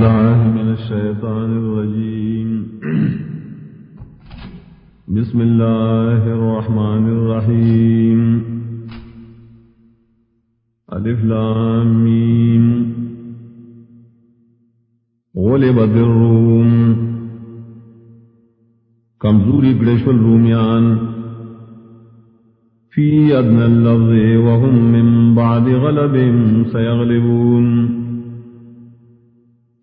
الله من الشيطان الرجيم. بسم الله الرحمن الرحيم. ألف لامين غلبت الروم. کمزوری گڑش الرومیان. فی ادن اللفظ وهم من بعد غلب سيغلبون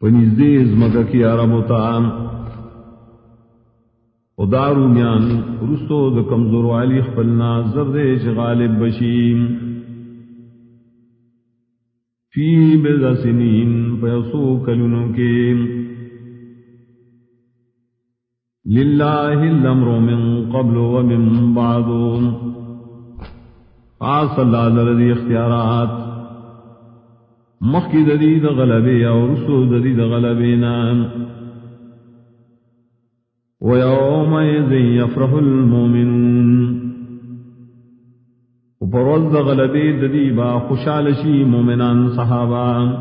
پنیزدیز مکہ کی عربتا او دارو میان رستو د کمزور والی خپلنا زردیش غالب بشیم. فی بزا سنین پیسو کلنو کے للہ الامر من قبل ومن بعد. خاص اللہ لرذی اختیارات. مخی ددید غلبی او رسو ددید غلبینا ويومئذ يفرح المؤمنون. وپروز غلبی ددیبا خوشالشی مومنان صحابا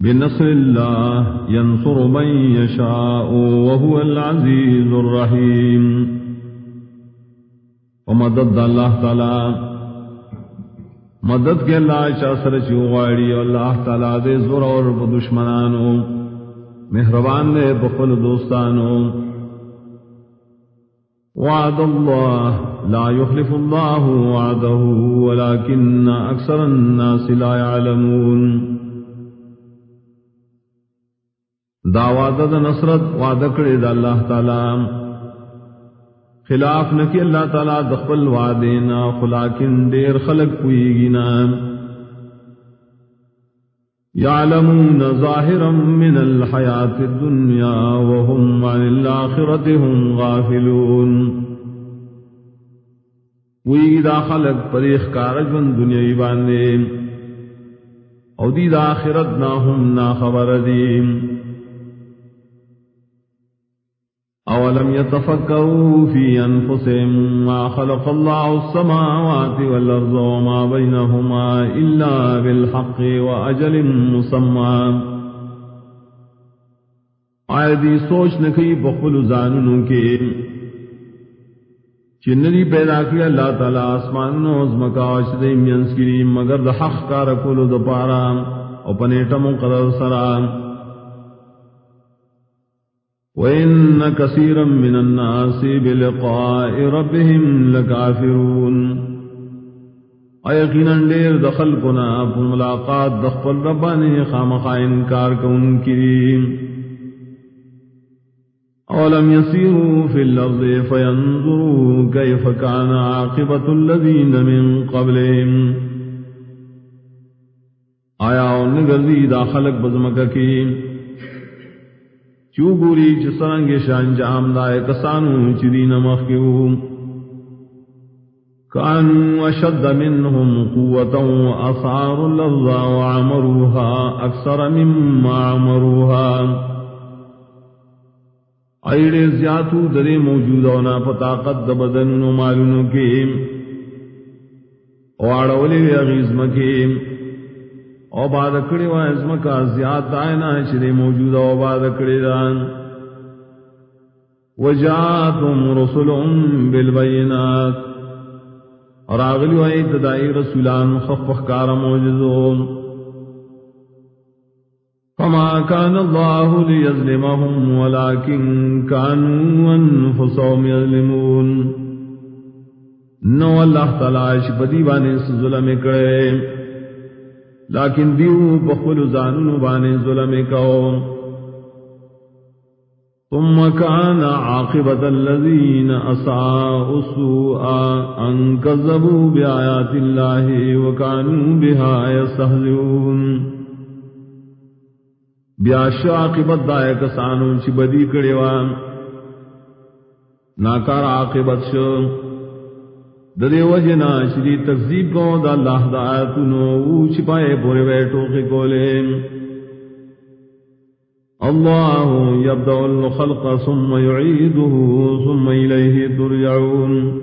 بنصر الله ينصر من يشاء وهو العزيز الرحيم ومدد الله تعالى مدد کے اللہ شاہ سر چوغاڑی اللہ تعالیٰ دے زور اور دشمنانو مہربان نے بخل دوستانو۔ وعد اللہ لا يخلف اللہ وعده ولكن اکثر الناس لا يعلمون دا وعدد نصرت وعدکڑی دا اللہ تعالیٰ۔ خلاف نکی اللہ تعالیٰ دخل وعدینا، خلاکن دیر خلق پوئیگینا یعلمون ظاہرا من الحیات الدنیا وهم عن الاخرت هم غافلون۔ پوئیگی دا خلق پریخ کارجون دنیای باندے۔ او دی دا آخرت نا هم نا خبر دیم۔ أولم يتفكروا في أنفسهم ما خلق الله السماوات والأرض وما بينهما إلا بالحق وأجل مسمى۔ آئے سوچ نکی بخل زاننوں کے۔ چنری پیدا کی اللہ تعالی آسمان نوز مکاش دے مینس کی مگر دا حق کار کلو دا پارا۔ او پنیٹم قدر سرام وإن كثيرا من الناس بلقاء ربهم لكافرون ايقنا لير دخل كنا ملاقات دخل رباني خامخا انكار كون كريم اولم يسيروا في الارض فينظروا كيف كان عاقبة الذين من قبلهم آیا نگردی دا خلق بزمکہ کی؟ چو گوری چسرنگ شان جام دائے کسانو چدی نمخ کیو کانو اشد منهم قوتا اثار اللغا وعمروها اکثر مما عمروها ایڑے زیادو درے موجودونا پتاقت دبدنو مالونو کے واڑولی اغیز مکیم۔ او باد کڑی وا ازم کا زیاد دائنا چرے موجود او باد کڑی دان۔ وجاتم رسل بالبینات۔ اور آغلی وائی تدائی رسولان خفخ کار موجزون۔ فما كان الله ليظلمهم ولكن كانوا انفسهم يظلمون نو اللہ تعالی شپدی بانے ظلم کرے لیکن دیو بخل زانون بانے ظلم کو ثم كان عاقبة الذين أساءوا السوء أن كذبوا بآيات الله وكانوا بها يستهزئون بیاش عاقبت دائے کسانوں چی بدی کڑیوان ناکار عاقبت شو۔ ددے وجنا شری تکذیب کو دا اللہ دا آیتنو او چھپائے پورے بیٹھو کے کولے۔ اللہ یبدع الخلق ثم يعيده ثم إليه ترجعون۔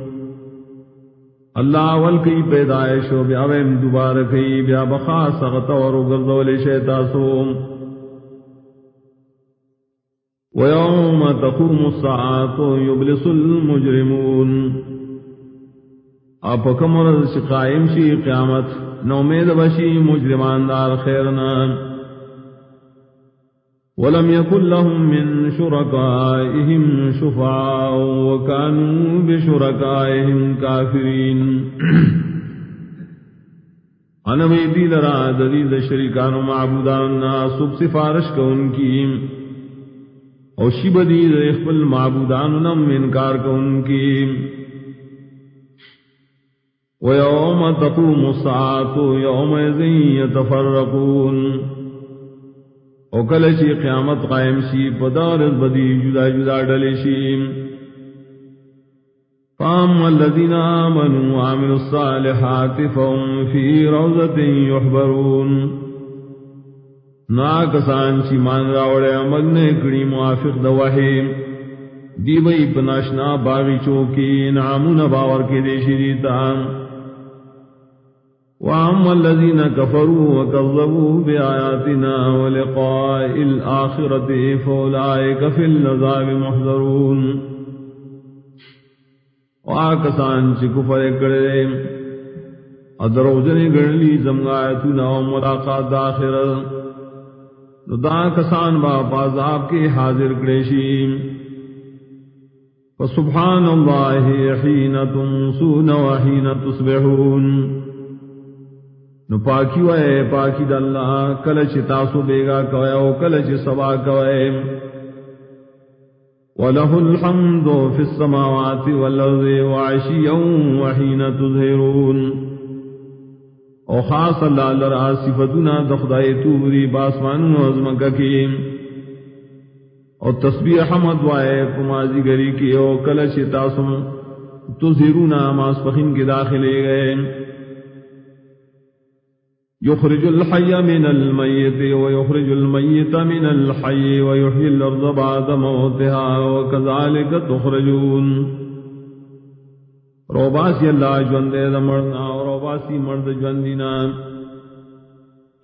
اللہ اول کی پیدائش ہو بیا ویم دوبارہ کی، بیا بخا سغت اور گردول شیطا سوم۔ ويوم تقوم الساعة يبلس المجرمون۔ آپ کمر قائم شی قیامت نومید بشی مجرمان دار خیرنا ولم يكن لهم من شركائهم شفعاء وكانوا بشركائهم كافرين انا ویدی لرا ددید شریکان و معبودان سب سفارش کو ان کی او شی بدید اخبل معبودان نم انکار کو ان کی ويوم تقوم الساعة، يومئذ يتفرقون. او کل چی قیامت قائم شی پدار بدی جدا جدا ڈلی شی فام الذین آمنوا وعملوا الصالحات، فهم فی روضت یحبرون ناکسان چی مان راوڑے عمل نے کڑی موافق دوحیم دی بئی پناشنا باغی چوکی نعمون باور کے دیشی دیتا وأما الذين كفروا وكذبوا بآياتنا ولقاء الآخرة فأولئك في العذاب محذرون وآكسان چی کفر کرے ادروجن گرلی زمغایتنا وملاقات داخر دا کسان با پازاب کے حاضر کریشیم فسبحان اللہ حین تمسون وحین تصبحون۔ نو پاکی وے پاکی دلہ کلچ تاسو بیگا کوئے او کلچ سبا کوئے۔ وله الحمد في السماوات والأرض وعشيا وحين تظهرون۔ او خاص اللہ لرا صفتنا دخدائی توری باسمان نوزمکا کی۔ او تسبیح حمد وائے کمازی گری کی او کلچ تاسو تظہرون ماس پخین کے داخلے گئے۔ يخرج الحي من الميت ويخرج الميت من الحي ويحيي الأرض بعد موتها وكذلك تخرجون. روباسی اللہ جوندے دا مرنا اور روباسی مرد جوندینا.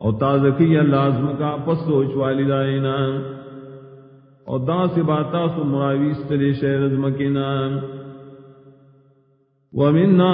اور تازکی اللہ ازمکا پس سوچ والی دائینا. اور دا سے باتا سو مراویس تلی شہر ازمکینا ومننا